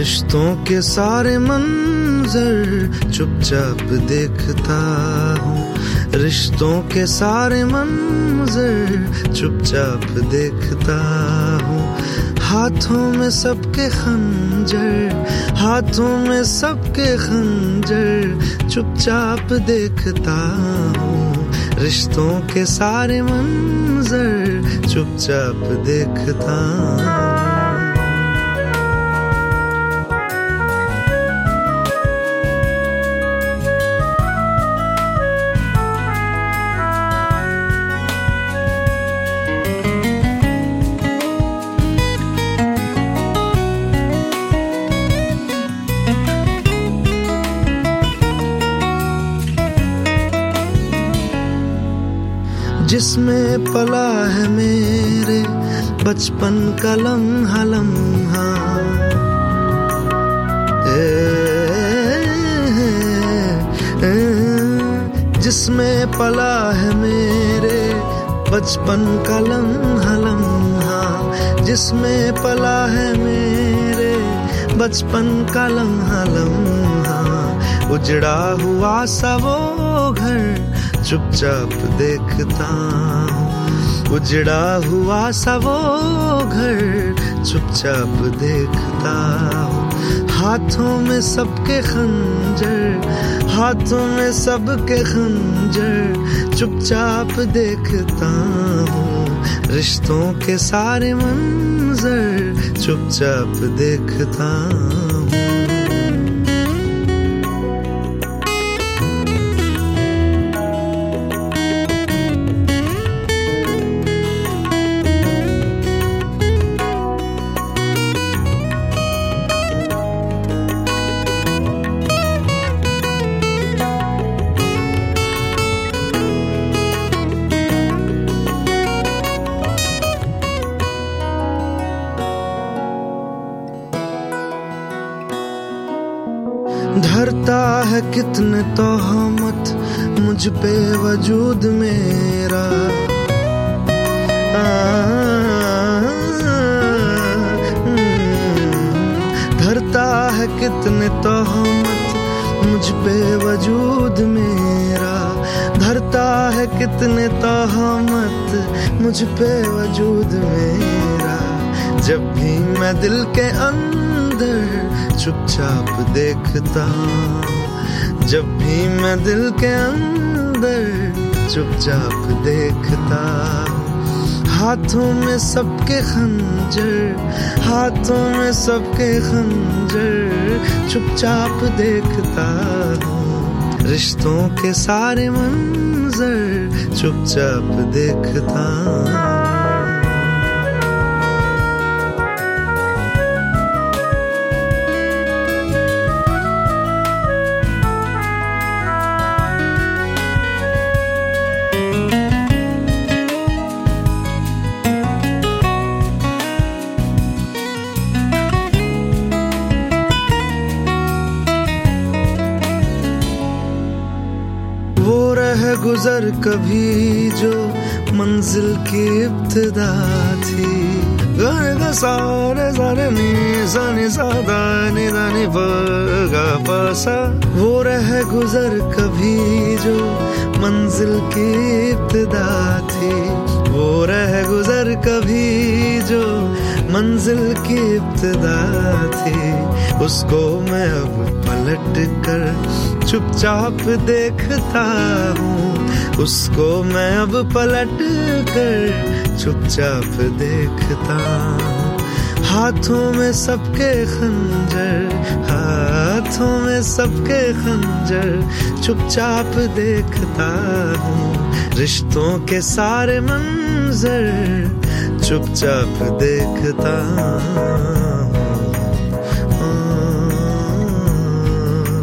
रिश्तों के सारे मंजर चुपचाप देखता हूँ। रिश्तों के सारे मंजर चुपचाप देखता हूँ। हाथों में सबके खंजर, हाथों में सबके खंजर चुपचाप देखता हूँ। रिश्तों के सारे मंजर चुपचाप देखता हूँ। जिसमें पला है मेरे बचपन का लम्हा लम्हा। जिसमें पला है मेरे बचपन का लम्हा लम्हा। जिसमें पला है मेरे बचपन का लम्हा लम्हा। उजड़ा हुआ सा वो घर चुपचाप देखता। उजड़ा हुआ सा वो घर चुपचाप देखता। हाथों में सबके खंजर, हाथों में सबके खंजर चुपचाप देखता हूँ। रिश्तों के सारे मंजर चुपचाप देखता हूँ। धरता है कितने तो तोहमत मुझ पे वजूद मेरा। धरता है कितने तो तोहमत मुझ पे वजूद मेरा। धरता है कितने तो तोहमत मुझ पे वजूद मेरा। जब भी मैं दिल के अंदर चुपचाप देखता, जब भी मैं दिल के अंदर चुपचाप देखता। हाथों में सबके खंजर, हाथों में सबके खंजर चुपचाप देखता रिश्तों के सारे मंजर चुपचाप देखता गुजर कभी जो मंजिल की इब्तदा थी। सारे सारे नी सानी सादा नी दानी, बगा, पासा। वो रह गुजर कभी जो मंजिल की इब्तदा थी। वो रह गुजर कभी मंजिल की इब्तदा थी, उसको मैं अब पलट कर चुपचाप देखता हूँ। उसको मैं अब पलट कर चुपचाप देखता हाथों में सबके खंजर, हाथों में सबके खंजर चुपचाप देखता हूँ। रिश्तों के सारे मंजर चुपचाप देखता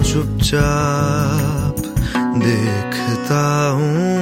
चुपचाप देखता हूँ।